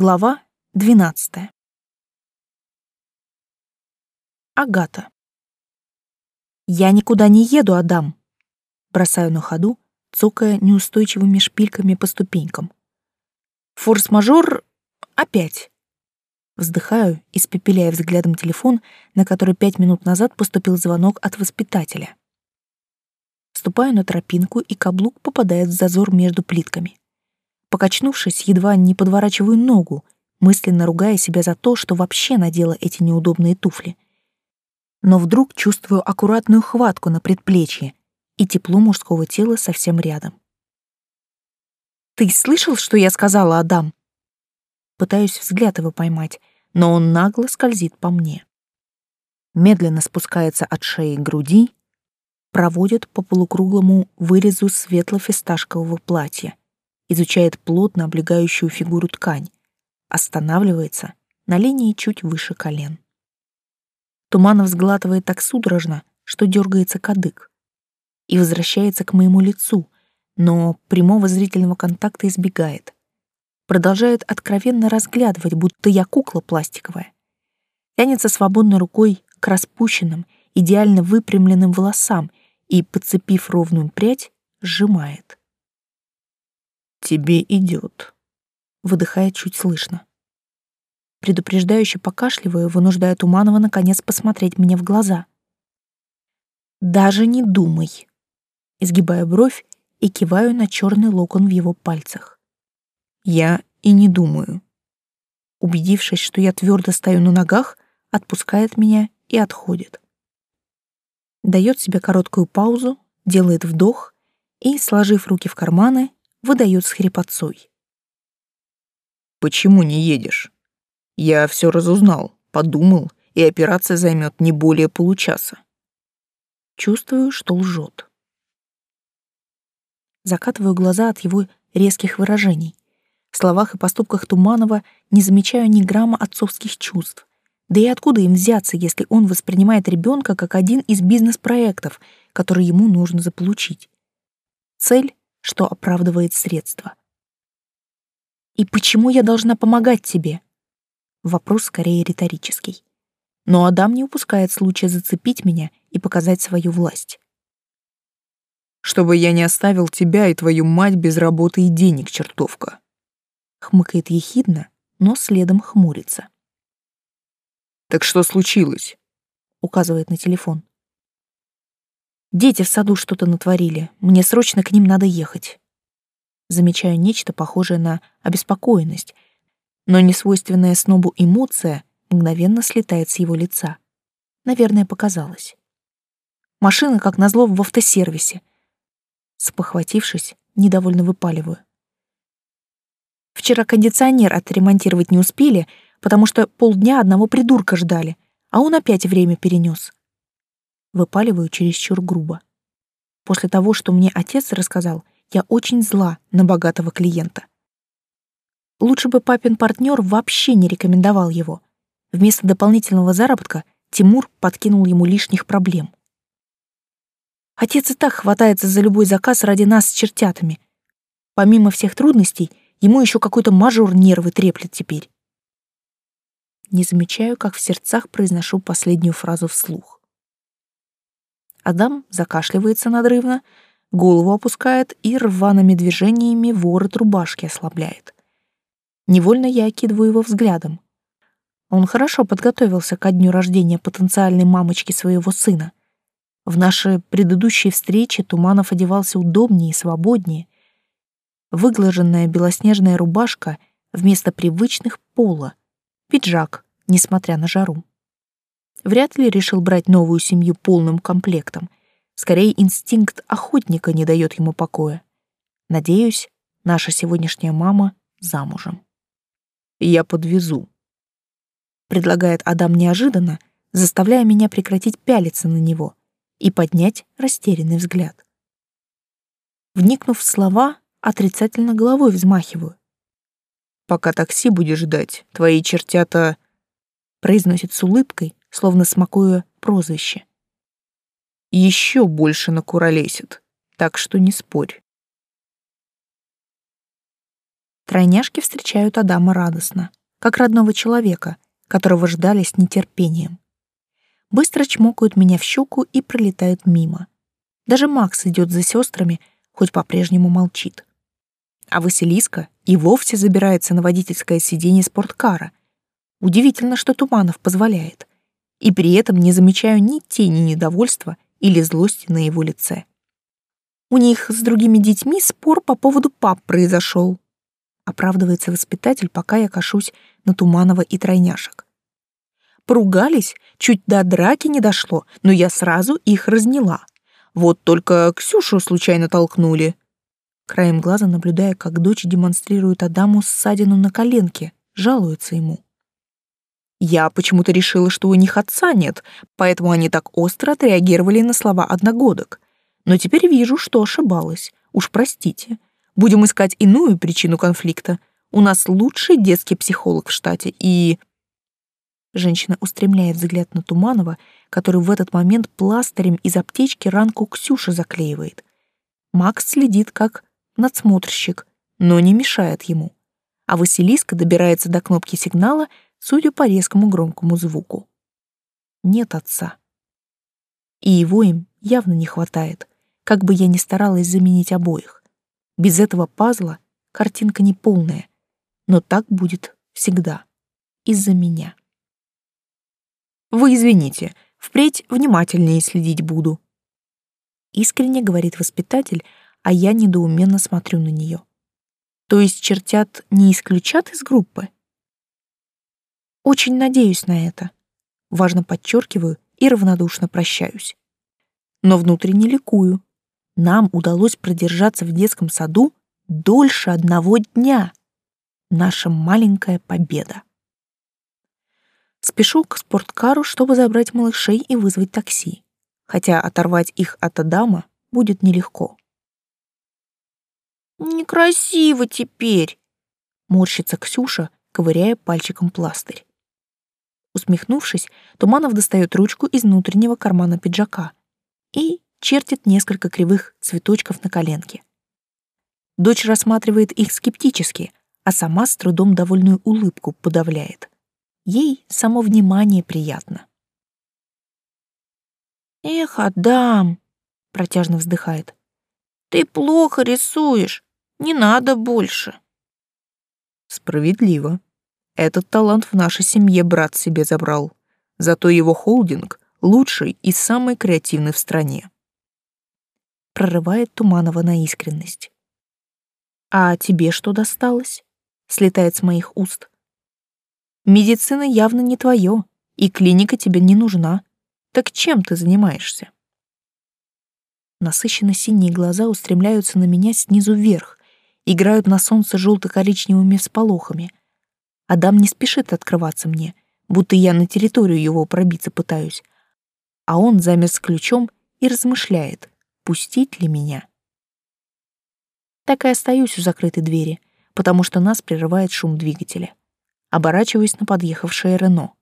Глава 12. Агата. Я никуда не еду, Адам. Бросаю на ходу, цокая неустойчивыми шпильками по ступенькам. Форс-мажор опять. Вздыхаю, испепеляя взглядом телефон, на который пять минут назад поступил звонок от воспитателя. Ступаю на тропинку, и каблук попадает в зазор между плитками. Покачнувшись, едва не подворачиваю ногу, мысленно ругая себя за то, что вообще надела эти неудобные туфли. Но вдруг чувствую аккуратную хватку на предплечье и тепло мужского тела совсем рядом. «Ты слышал, что я сказала, Адам?» Пытаюсь взгляд его поймать, но он нагло скользит по мне. Медленно спускается от шеи к груди, проводит по полукруглому вырезу светло-фисташкового платья, изучает плотно облегающую фигуру ткань, останавливается на линии чуть выше колен. Туманов сглатывает так судорожно, что дергается кадык, и возвращается к моему лицу, но прямого зрительного контакта избегает продолжает откровенно разглядывать, будто я кукла пластиковая. Тянется свободной рукой к распущенным, идеально выпрямленным волосам и, подцепив ровную прядь, сжимает. «Тебе идет», — выдыхает чуть слышно. Предупреждающе покашливаю, вынуждая Туманова наконец посмотреть мне в глаза. «Даже не думай», — изгибаю бровь и киваю на черный локон в его пальцах. Я и не думаю. Убедившись, что я твердо стою на ногах, отпускает меня и отходит. Дает себе короткую паузу, делает вдох и, сложив руки в карманы, выдает с хрипотцой. «Почему не едешь? Я все разузнал, подумал, и операция займет не более получаса». Чувствую, что лжет. Закатываю глаза от его резких выражений — в словах и поступках Туманова не замечаю ни грамма отцовских чувств. Да и откуда им взяться, если он воспринимает ребенка как один из бизнес-проектов, который ему нужно заполучить? Цель, что оправдывает средства. «И почему я должна помогать тебе?» Вопрос скорее риторический. Но Адам не упускает случая зацепить меня и показать свою власть. «Чтобы я не оставил тебя и твою мать без работы и денег, чертовка», хмыкает ехидно, но следом хмурится. «Так что случилось?» — указывает на телефон. «Дети в саду что-то натворили. Мне срочно к ним надо ехать». Замечаю нечто похожее на обеспокоенность, но несвойственная снобу эмоция мгновенно слетает с его лица. Наверное, показалось. Машина, как назло, в автосервисе. Спохватившись, недовольно выпаливаю. Вчера кондиционер отремонтировать не успели, потому что полдня одного придурка ждали, а он опять время перенес. Выпаливаю чересчур грубо. После того, что мне отец рассказал, я очень зла на богатого клиента. Лучше бы папин партнер вообще не рекомендовал его. Вместо дополнительного заработка Тимур подкинул ему лишних проблем. Отец и так хватается за любой заказ ради нас с чертятами. Помимо всех трудностей, Ему еще какой-то мажор нервы треплет теперь. Не замечаю, как в сердцах произношу последнюю фразу вслух. Адам закашливается надрывно, голову опускает и рваными движениями ворот рубашки ослабляет. Невольно я окидываю его взглядом. Он хорошо подготовился ко дню рождения потенциальной мамочки своего сына. В наши предыдущие встречи Туманов одевался удобнее и свободнее, выглаженная белоснежная рубашка вместо привычных пола, пиджак, несмотря на жару. Вряд ли решил брать новую семью полным комплектом. Скорее, инстинкт охотника не дает ему покоя. Надеюсь, наша сегодняшняя мама замужем. «Я подвезу», — предлагает Адам неожиданно, заставляя меня прекратить пялиться на него и поднять растерянный взгляд. Вникнув в слова, Отрицательно головой взмахиваю. «Пока такси будешь ждать, твои чертята...» Произносит с улыбкой, словно смакуя прозвище. «Еще больше накуролесит, так что не спорь». Тройняшки встречают Адама радостно, как родного человека, которого ждали с нетерпением. Быстро чмокают меня в щеку и пролетают мимо. Даже Макс идет за сестрами, хоть по-прежнему молчит. А Василиска и вовсе забирается на водительское сиденье спорткара. Удивительно, что Туманов позволяет. И при этом не замечаю ни тени недовольства или злости на его лице. У них с другими детьми спор по поводу пап произошел оправдывается воспитатель, пока я кашусь на Туманова и тройняшек. Поругались, чуть до драки не дошло, но я сразу их разняла. Вот только Ксюшу случайно толкнули. Краем глаза наблюдая, как дочь демонстрирует Адаму ссадину на коленке, жалуется ему. Я почему-то решила, что у них отца нет, поэтому они так остро отреагировали на слова одногодок. Но теперь вижу, что ошибалась. Уж простите. Будем искать иную причину конфликта. У нас лучший детский психолог в штате, и...» Женщина устремляет взгляд на Туманова, который в этот момент пластырем из аптечки ранку Ксюши заклеивает. Макс следит как надсмотрщик, но не мешает ему. А Василиска добирается до кнопки сигнала, судя по резкому громкому звуку. Нет отца. И его им явно не хватает, как бы я ни старалась заменить обоих. Без этого пазла картинка не полная, но так будет всегда. Из-за меня. Вы извините, впредь внимательнее следить буду. Искренне говорит воспитатель, а я недоуменно смотрю на нее. То есть чертят не исключат из группы? Очень надеюсь на это. Важно подчеркиваю и равнодушно прощаюсь. Но внутренне ликую нам удалось продержаться в детском саду дольше одного дня. Наша маленькая победа. Спешу к спорткару, чтобы забрать малышей и вызвать такси, хотя оторвать их от Адама будет нелегко. «Некрасиво теперь», — морщится Ксюша, ковыряя пальчиком пластырь. Усмехнувшись, Туманов достает ручку из внутреннего кармана пиджака и чертит несколько кривых цветочков на коленке. Дочь рассматривает их скептически, а сама с трудом довольную улыбку подавляет. Ей само внимание приятно. «Эх, Адам!» — протяжно вздыхает. «Ты плохо рисуешь, не надо больше». Справедливо. Этот талант в нашей семье брат себе забрал. Зато его холдинг лучший и самый креативный в стране прорывает Туманова на искренность. «А тебе что досталось?» — слетает с моих уст. «Медицина явно не твое, и клиника тебе не нужна. Так чем ты занимаешься?» Насыщенно синие глаза устремляются на меня снизу вверх, играют на солнце желто-коричневыми всполохами. Адам не спешит открываться мне, будто я на территорию его пробиться пытаюсь, а он замер с ключом и размышляет, пустить ли меня. Так и остаюсь у закрытой двери, потому что нас прерывает шум двигателя. Оборачиваюсь на подъехавшее Рено.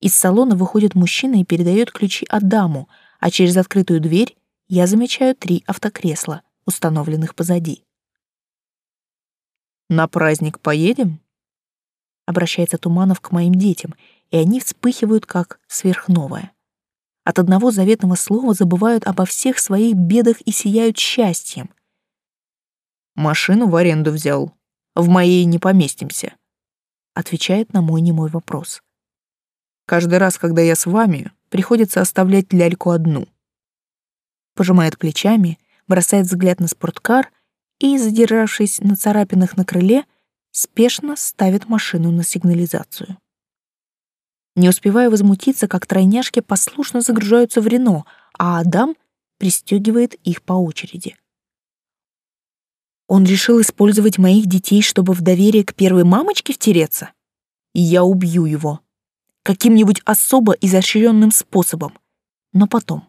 Из салона выходит мужчина и передает ключи Адаму, а через открытую дверь я замечаю три автокресла, установленных позади. «На праздник поедем?» Обращается Туманов к моим детям, и они вспыхивают, как сверхновая. От одного заветного слова забывают обо всех своих бедах и сияют счастьем. «Машину в аренду взял. В моей не поместимся», — отвечает на мой немой вопрос. «Каждый раз, когда я с вами, приходится оставлять ляльку одну». Пожимает плечами, бросает взгляд на спорткар и, задержавшись на царапинах на крыле, спешно ставит машину на сигнализацию. Не успевая возмутиться, как тройняшки послушно загружаются в Рено, а Адам пристегивает их по очереди. Он решил использовать моих детей, чтобы в доверие к первой мамочке втереться? Я убью его. Каким-нибудь особо изощренным способом. Но потом.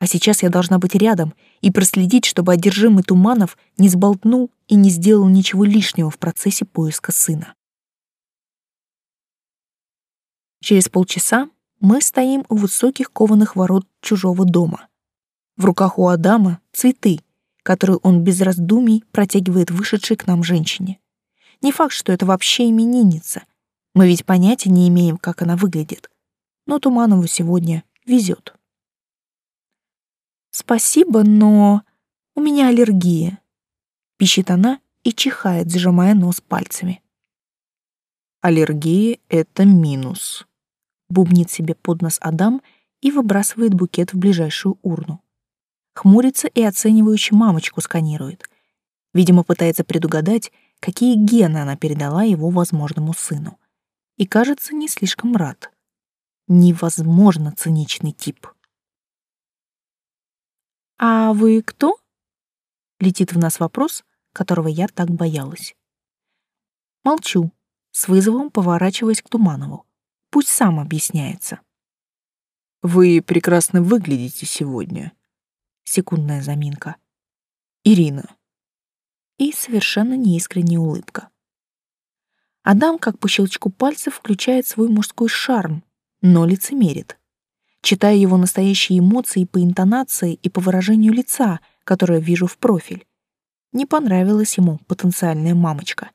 А сейчас я должна быть рядом и проследить, чтобы одержимый Туманов не сболтнул и не сделал ничего лишнего в процессе поиска сына. Через полчаса мы стоим у высоких кованых ворот чужого дома. В руках у Адама цветы, которые он без раздумий протягивает вышедшей к нам женщине. Не факт, что это вообще именинница. Мы ведь понятия не имеем, как она выглядит. Но Туманову сегодня везет. «Спасибо, но у меня аллергия», — пищит она и чихает, зажимая нос пальцами. «Аллергия — это минус», — бубнит себе под нос Адам и выбрасывает букет в ближайшую урну. Хмурится и оценивающе мамочку сканирует. Видимо, пытается предугадать, какие гены она передала его возможному сыну. И, кажется, не слишком рад. Невозможно циничный тип. «А вы кто?» Летит в нас вопрос, которого я так боялась. Молчу, с вызовом поворачиваясь к Туманову. Пусть сам объясняется. «Вы прекрасно выглядите сегодня». Секундная заминка. «Ирина». И совершенно неискренняя улыбка. Адам, как по щелчку пальцев, включает свой мужской шарм, но лицемерит читая его настоящие эмоции по интонации и по выражению лица, которое вижу в профиль. Не понравилась ему потенциальная мамочка.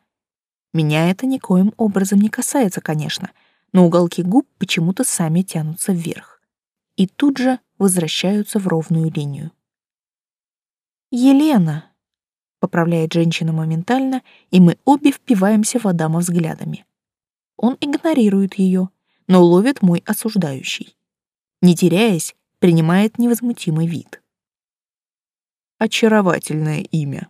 Меня это никоим образом не касается, конечно, но уголки губ почему-то сами тянутся вверх. И тут же возвращаются в ровную линию. «Елена», — поправляет женщина моментально, и мы обе впиваемся в Адама взглядами. Он игнорирует ее, но ловит мой осуждающий не теряясь, принимает невозмутимый вид. Очаровательное имя.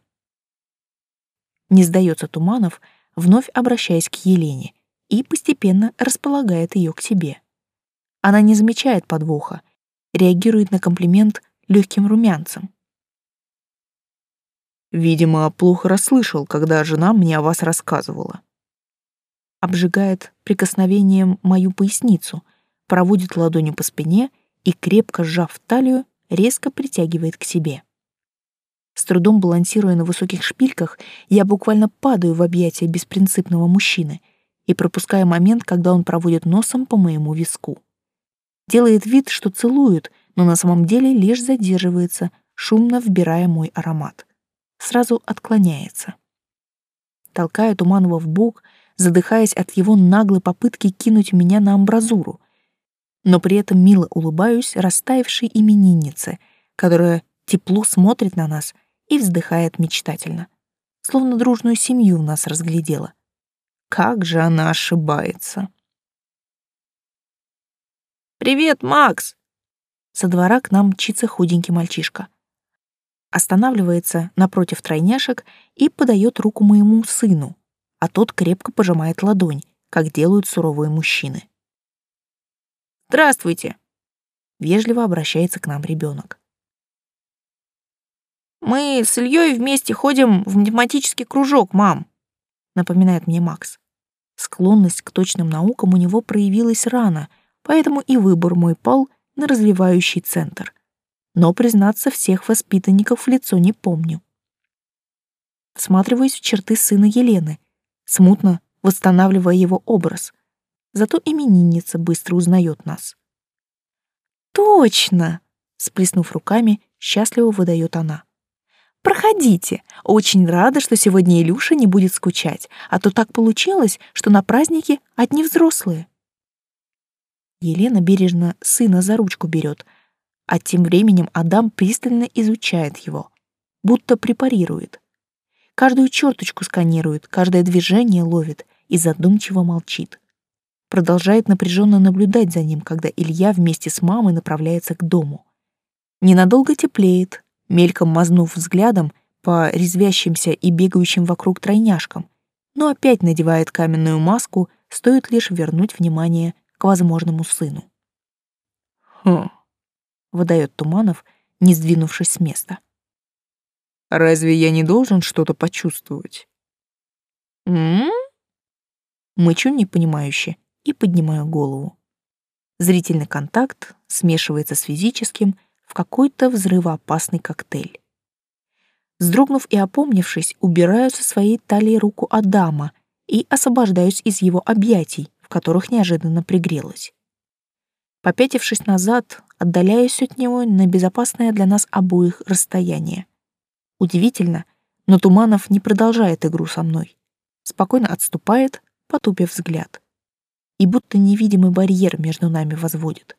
Не сдается Туманов, вновь обращаясь к Елене, и постепенно располагает ее к себе. Она не замечает подвоха, реагирует на комплимент легким румянцем. Видимо, плохо расслышал, когда жена мне о вас рассказывала. Обжигает прикосновением мою поясницу — проводит ладонью по спине и, крепко сжав талию, резко притягивает к себе. С трудом балансируя на высоких шпильках, я буквально падаю в объятия беспринципного мужчины и пропускаю момент, когда он проводит носом по моему виску. Делает вид, что целует, но на самом деле лишь задерживается, шумно вбирая мой аромат. Сразу отклоняется. Толкаю Туманова в бок, задыхаясь от его наглой попытки кинуть меня на амбразуру, но при этом мило улыбаюсь растаявшей имениннице, которая тепло смотрит на нас и вздыхает мечтательно, словно дружную семью в нас разглядела. Как же она ошибается. «Привет, Макс!» Со двора к нам мчится худенький мальчишка. Останавливается напротив тройняшек и подает руку моему сыну, а тот крепко пожимает ладонь, как делают суровые мужчины. Здравствуйте!» Вежливо обращается к нам ребенок. «Мы с Ильей вместе ходим в математический кружок, мам», напоминает мне Макс. Склонность к точным наукам у него проявилась рано, поэтому и выбор мой пал на развивающий центр. Но, признаться, всех воспитанников в лицо не помню. Всматриваюсь в черты сына Елены, смутно восстанавливая его образ — Зато именинница быстро узнает нас. «Точно!» — сплеснув руками, счастливо выдает она. «Проходите. Очень рада, что сегодня Илюша не будет скучать, а то так получилось, что на празднике одни взрослые». Елена бережно сына за ручку берет, а тем временем Адам пристально изучает его, будто препарирует. Каждую черточку сканирует, каждое движение ловит и задумчиво молчит продолжает напряженно наблюдать за ним, когда Илья вместе с мамой направляется к дому. Ненадолго теплеет, мельком мазнув взглядом по резвящимся и бегающим вокруг тройняшкам, но опять надевает каменную маску, стоит лишь вернуть внимание к возможному сыну. «Хм», — выдает Туманов, не сдвинувшись с места. «Разве я не должен что-то почувствовать?» «М-м-м?» Мычу непонимающе, и поднимаю голову. Зрительный контакт смешивается с физическим в какой-то взрывоопасный коктейль. Сдрогнув и опомнившись, убираю со своей талии руку Адама и освобождаюсь из его объятий, в которых неожиданно пригрелась. Попятившись назад, отдаляюсь от него на безопасное для нас обоих расстояние. Удивительно, но Туманов не продолжает игру со мной. спокойно отступает, потупив взгляд. И будто невидимый барьер между нами возводит.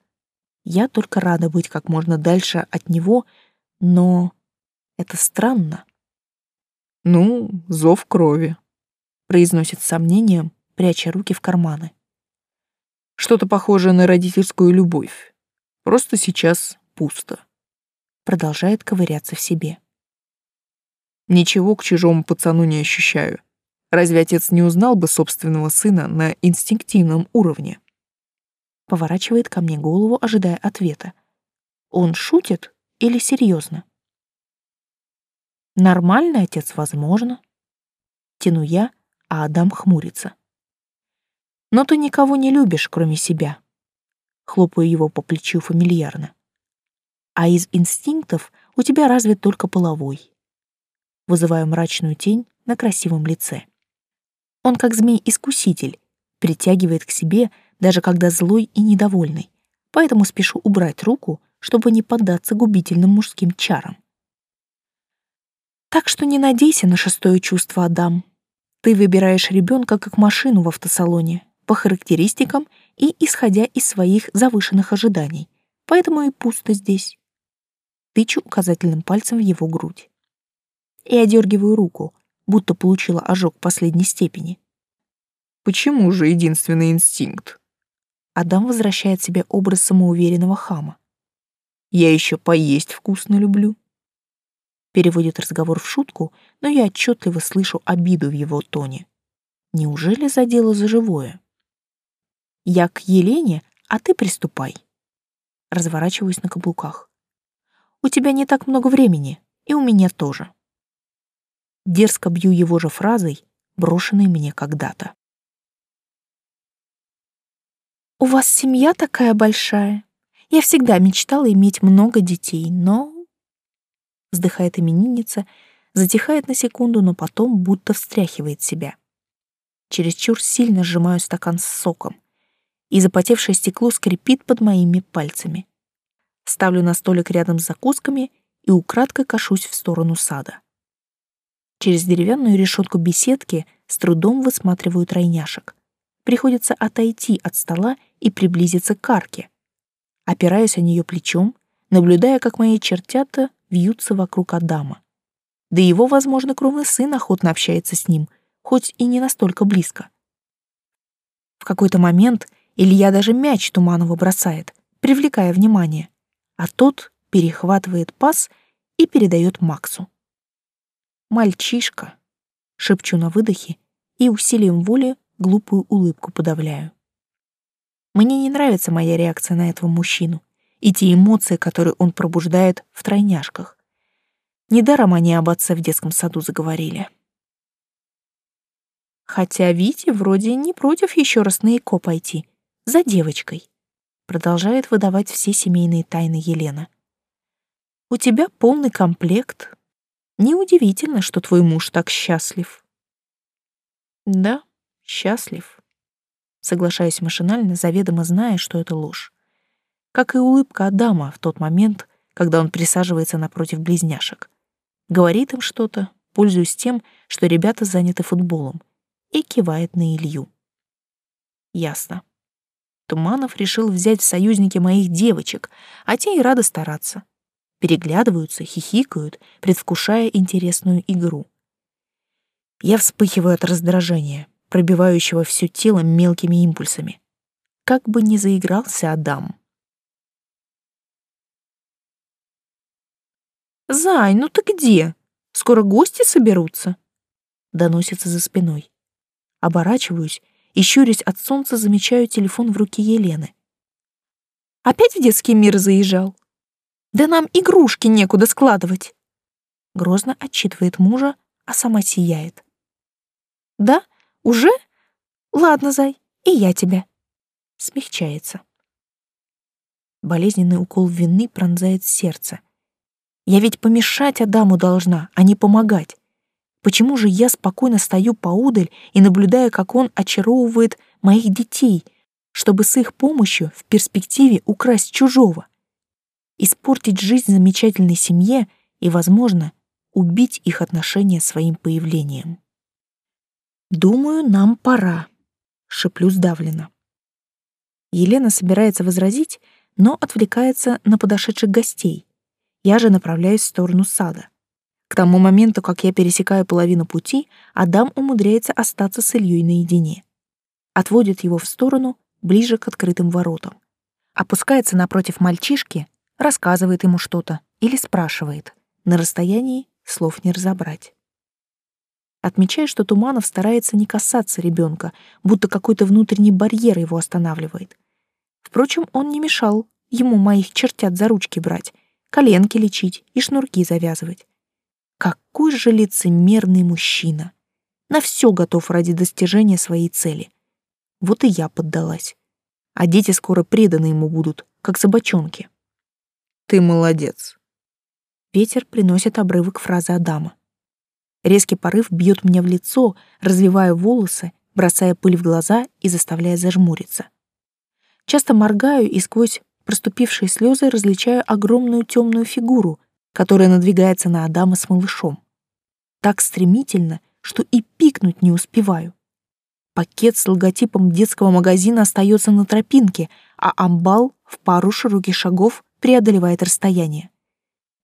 Я только рада быть как можно дальше от него, но это странно. «Ну, зов крови», — произносит с сомнением, пряча руки в карманы. «Что-то похожее на родительскую любовь. Просто сейчас пусто». Продолжает ковыряться в себе. «Ничего к чужому пацану не ощущаю. Разве отец не узнал бы собственного сына на инстинктивном уровне?» Поворачивает ко мне голову, ожидая ответа. Он шутит или серьезно? Нормальный отец, возможно. Тяну я, а Адам хмурится. Но ты никого не любишь, кроме себя. Хлопаю его по плечу фамильярно. А из инстинктов у тебя развит только половой. Вызываю мрачную тень на красивом лице. Он как змей-искуситель, притягивает к себе, даже когда злой и недовольный, поэтому спешу убрать руку, чтобы не поддаться губительным мужским чарам. Так что не надейся на шестое чувство, Адам. Ты выбираешь ребенка как машину в автосалоне, по характеристикам и исходя из своих завышенных ожиданий, поэтому и пусто здесь. Тычу указательным пальцем в его грудь. И одергиваю руку, будто получила ожог последней степени. Почему же единственный инстинкт? Адам возвращает себе образ самоуверенного хама. Я еще поесть вкусно люблю переводит разговор в шутку, но я отчетливо слышу обиду в его тоне. Неужели задело за живое? Я к Елене, а ты приступай. Разворачиваюсь на каблуках. У тебя не так много времени, и у меня тоже. Дерзко бью его же фразой, брошенной мне когда-то. «У вас семья такая большая. Я всегда мечтала иметь много детей, но вздыхает именинница, затихает на секунду, но потом будто встряхивает себя. Чересчур сильно сжимаю стакан с соком, и запотевшее стекло скрипит под моими пальцами. Ставлю на столик рядом с закусками и украдкой кашусь в сторону сада. Через деревянную решетку беседки с трудом высматриваю тройняшек. Приходится отойти от стола и приблизиться к арке. Опираюсь о нее плечом, наблюдая, как мои чертята вьются вокруг Адама. Да его, возможно, кровный сын охотно общается с ним, хоть и не настолько близко. В какой-то момент Илья даже мяч Туманова бросает, привлекая внимание, а тот перехватывает пас и передает Максу. «Мальчишка», — шепчу на выдохе и усилием воли глупую улыбку подавляю. Мне не нравится моя реакция на этого мужчину и те эмоции, которые он пробуждает в тройняшках. Недаром они об отце в детском саду заговорили. Хотя Витя вроде не против еще раз на ЭКО пойти, за девочкой. Продолжает выдавать все семейные тайны Елена. У тебя полный комплект. Неудивительно, что твой муж так счастлив. Да, счастлив. Соглашаюсь машинально, заведомо зная, что это ложь как и улыбка Адама в тот момент, когда он присаживается напротив близняшек. Говорит им что-то, пользуясь тем, что ребята заняты футболом, и кивает на Илью. Ясно. Туманов решил взять в союзники моих девочек, а те и рады стараться. Переглядываются, хихикают, предвкушая интересную игру. Я вспыхиваю от раздражения, пробивающего все тело мелкими импульсами. Как бы ни заигрался Адам. «Зай, ну ты где? Скоро гости соберутся?» Доносится за спиной. Оборачиваюсь и, щурясь от солнца, замечаю телефон в руке Елены. «Опять в детский мир заезжал? Да нам игрушки некуда складывать!» Грозно отчитывает мужа, а сама сияет. «Да? Уже? Ладно, Зай, и я тебя». Смягчается. Болезненный укол вины пронзает сердце. Я ведь помешать Адаму должна, а не помогать. Почему же я спокойно стою поудаль и наблюдаю, как он очаровывает моих детей, чтобы с их помощью в перспективе украсть чужого? Испортить жизнь замечательной семье и, возможно, убить их отношения своим появлением. «Думаю, нам пора», — шеплю сдавленно. Елена собирается возразить, но отвлекается на подошедших гостей. Я же направляюсь в сторону сада. К тому моменту, как я пересекаю половину пути, Адам умудряется остаться с Ильей наедине. Отводит его в сторону, ближе к открытым воротам. Опускается напротив мальчишки, рассказывает ему что-то или спрашивает. На расстоянии слов не разобрать. Отмечаю, что Туманов старается не касаться ребенка, будто какой-то внутренний барьер его останавливает. Впрочем, он не мешал ему моих чертят за ручки брать, коленки лечить и шнурки завязывать. Какой же лицемерный мужчина! На все готов ради достижения своей цели. Вот и я поддалась. А дети скоро преданы ему будут, как собачонки. Ты молодец. Ветер приносит обрывок фразы Адама. Резкий порыв бьет меня в лицо, развивая волосы, бросая пыль в глаза и заставляя зажмуриться. Часто моргаю и сквозь проступившие слезы различаю огромную темную фигуру, которая надвигается на Адама с малышом. Так стремительно, что и пикнуть не успеваю. Пакет с логотипом детского магазина остается на тропинке, а амбал в пару широких шагов преодолевает расстояние.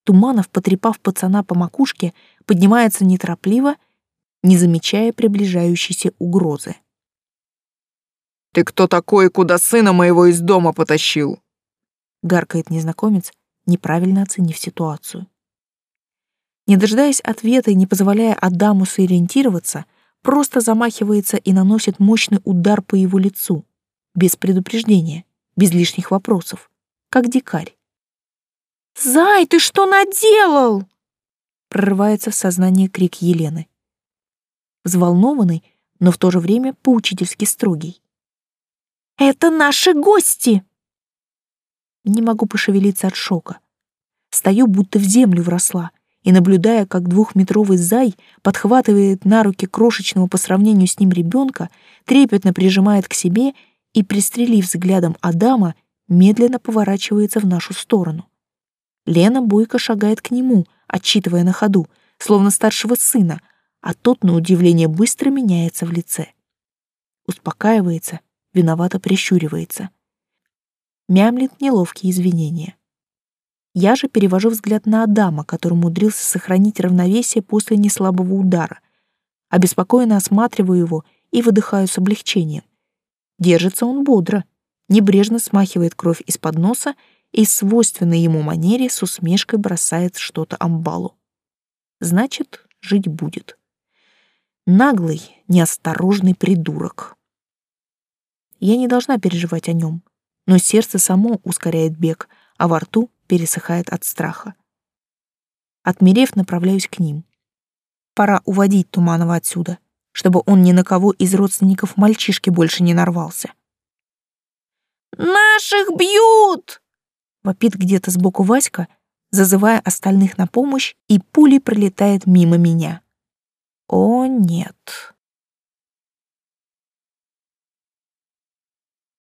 Туманов, потрепав пацана по макушке, поднимается неторопливо, не замечая приближающейся угрозы. «Ты кто такой, куда сына моего из дома потащил?» — гаркает незнакомец, неправильно оценив ситуацию. Не дожидаясь ответа и не позволяя Адаму сориентироваться, просто замахивается и наносит мощный удар по его лицу, без предупреждения, без лишних вопросов, как дикарь. «Зай, ты что наделал?» прорывается в сознание крик Елены. Взволнованный, но в то же время поучительски строгий. «Это наши гости!» Не могу пошевелиться от шока. Стою, будто в землю вросла, и, наблюдая, как двухметровый зай подхватывает на руки крошечного по сравнению с ним ребенка, трепетно прижимает к себе и, пристрелив взглядом Адама, медленно поворачивается в нашу сторону. Лена бойко шагает к нему, отчитывая на ходу, словно старшего сына, а тот, на удивление, быстро меняется в лице. Успокаивается, виновато прищуривается — мямлит неловкие извинения. Я же перевожу взгляд на Адама, который умудрился сохранить равновесие после неслабого удара. Обеспокоенно осматриваю его и выдыхаю с облегчением. Держится он бодро, небрежно смахивает кровь из-под носа и свойственной ему манере с усмешкой бросает что-то амбалу. Значит, жить будет. Наглый, неосторожный придурок. Я не должна переживать о нем но сердце само ускоряет бег, а во рту пересыхает от страха. Отмерев, направляюсь к ним. Пора уводить Туманова отсюда, чтобы он ни на кого из родственников мальчишки больше не нарвался. «Наших бьют!» — вопит где-то сбоку Васька, зазывая остальных на помощь, и пулей пролетает мимо меня. «О, нет!»